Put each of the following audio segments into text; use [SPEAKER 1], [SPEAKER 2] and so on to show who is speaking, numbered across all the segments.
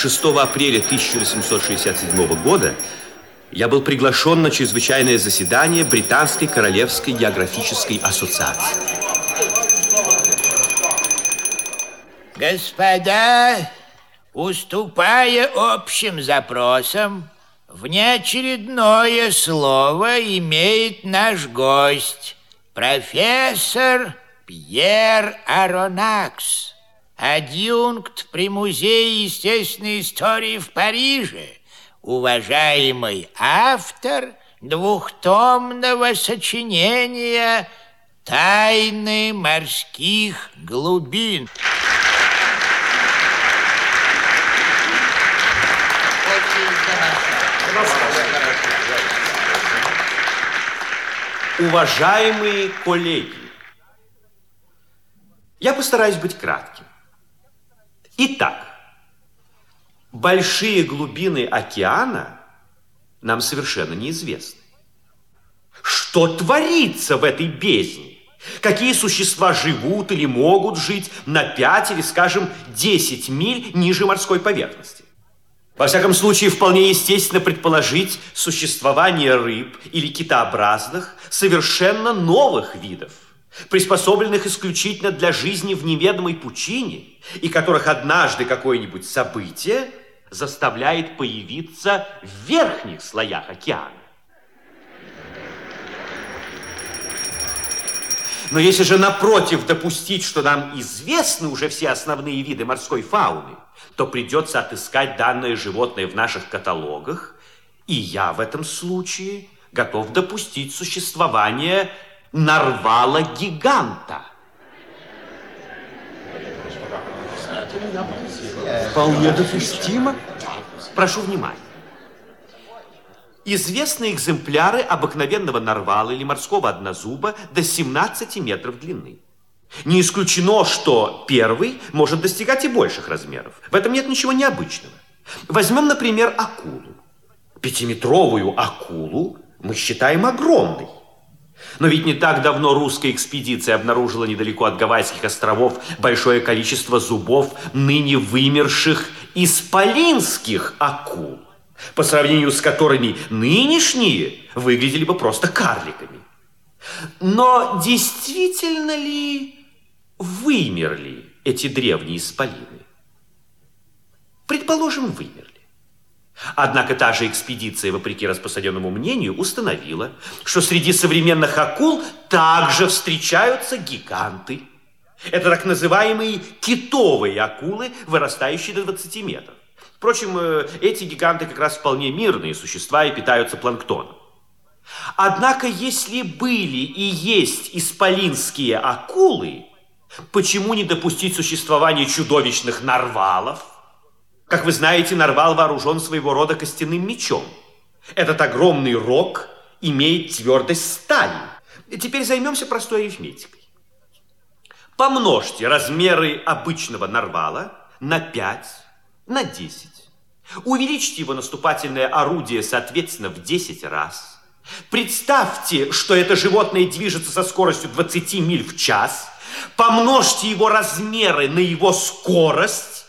[SPEAKER 1] 6 апреля 1867 года я был приглашен на чрезвычайное заседание Британской Королевской географической ассоциации.
[SPEAKER 2] Господа, уступая общим запросам, внеочередное слово имеет наш гость, профессор Пьер Аронакс, адъюнкт при Музее естественной истории в Париже, уважаемый автор двухтомного сочинения «Тайны морских глубин».
[SPEAKER 1] Уважаемые коллеги, я постараюсь быть кратким. Итак, большие глубины океана нам совершенно неизвестны. Что творится в этой бездне? Какие существа живут или могут жить на 5 или, скажем, 10 миль ниже морской поверхности? Во всяком случае, вполне естественно предположить существование рыб или китообразных совершенно новых видов, приспособленных исключительно для жизни в неведомой пучине, и которых однажды какое-нибудь событие заставляет появиться в верхних слоях океана. Но если же напротив допустить, что нам известны уже все основные виды морской фауны, то придется отыскать данное животное в наших каталогах, и я в этом случае готов допустить существование нарвала-гиганта.
[SPEAKER 3] Вполне допустимо.
[SPEAKER 1] Прошу внимания. Известны экземпляры обыкновенного нарвала или морского однозуба до 17 метров длины. Не исключено, что первый может достигать и больших размеров. В этом нет ничего необычного. Возьмем, например, акулу. Пятиметровую акулу мы считаем огромной. Но ведь не так давно русская экспедиция обнаружила недалеко от Гавайских островов большое количество зубов ныне вымерших исполинских акул по сравнению с которыми нынешние выглядели бы просто карликами. Но действительно ли вымерли эти древние исполины? Предположим, вымерли. Однако та же экспедиция, вопреки распространенному мнению, установила, что среди современных акул также встречаются гиганты. Это так называемые китовые акулы, вырастающие до 20 метров. Впрочем, э, эти гиганты как раз вполне мирные существа и питаются планктоном. Однако, если были и есть исполинские акулы, почему не допустить существования чудовищных нарвалов? Как вы знаете, нарвал вооружен своего рода костяным мечом. Этот огромный рог имеет твердость стали. Теперь займемся простой арифметикой. Помножьте размеры обычного нарвала на 5 на 10. Увеличьте его наступательное орудие, соответственно, в 10 раз. Представьте, что это животное движется со скоростью 20 миль в час. Помножьте его размеры на его скорость,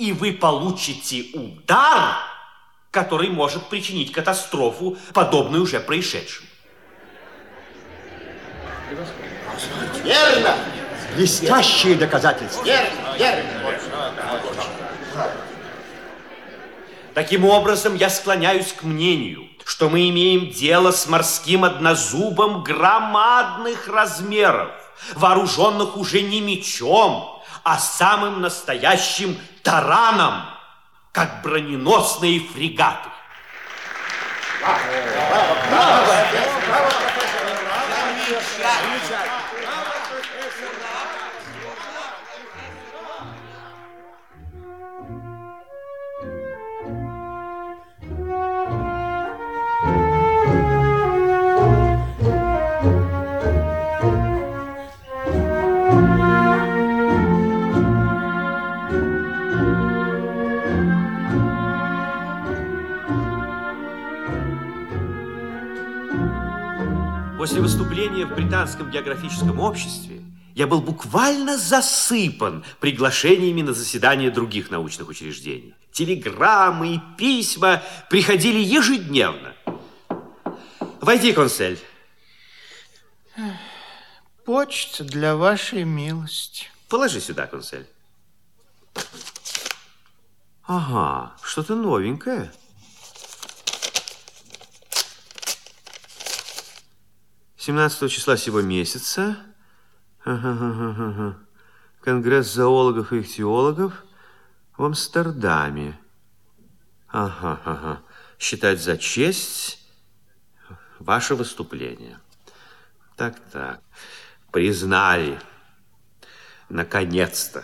[SPEAKER 1] и вы получите удар, который может причинить катастрофу, подобную уже происшедшему.
[SPEAKER 3] Верно! Блестящие доказательства.
[SPEAKER 2] Верно, верно.
[SPEAKER 1] Таким образом, я склоняюсь к мнению, что мы имеем дело с морским однозубом громадных размеров, вооруженных уже не мечом, а самым настоящим тараном, как броненосные фрегаты. Браво! Браво! Браво! Браво! После выступления в Британском географическом обществе я был буквально засыпан приглашениями на заседания других научных учреждений. Телеграммы и письма приходили ежедневно. Войди, консель.
[SPEAKER 2] Почта для вашей милости.
[SPEAKER 1] Положи сюда, консель. Ага, что-то новенькое. 17 числа сего месяца Конгресс зоологов и ихтиологов в Амстердаме. Ага, ага. Считать за честь ваше выступление. Так, так. Признали. Наконец-то.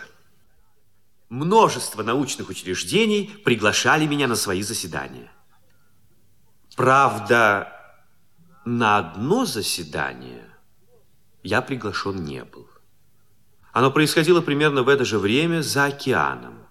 [SPEAKER 1] Множество научных учреждений приглашали меня на свои заседания. Правда, на одно заседание я приглашен не был. Оно происходило примерно в это же время за океаном.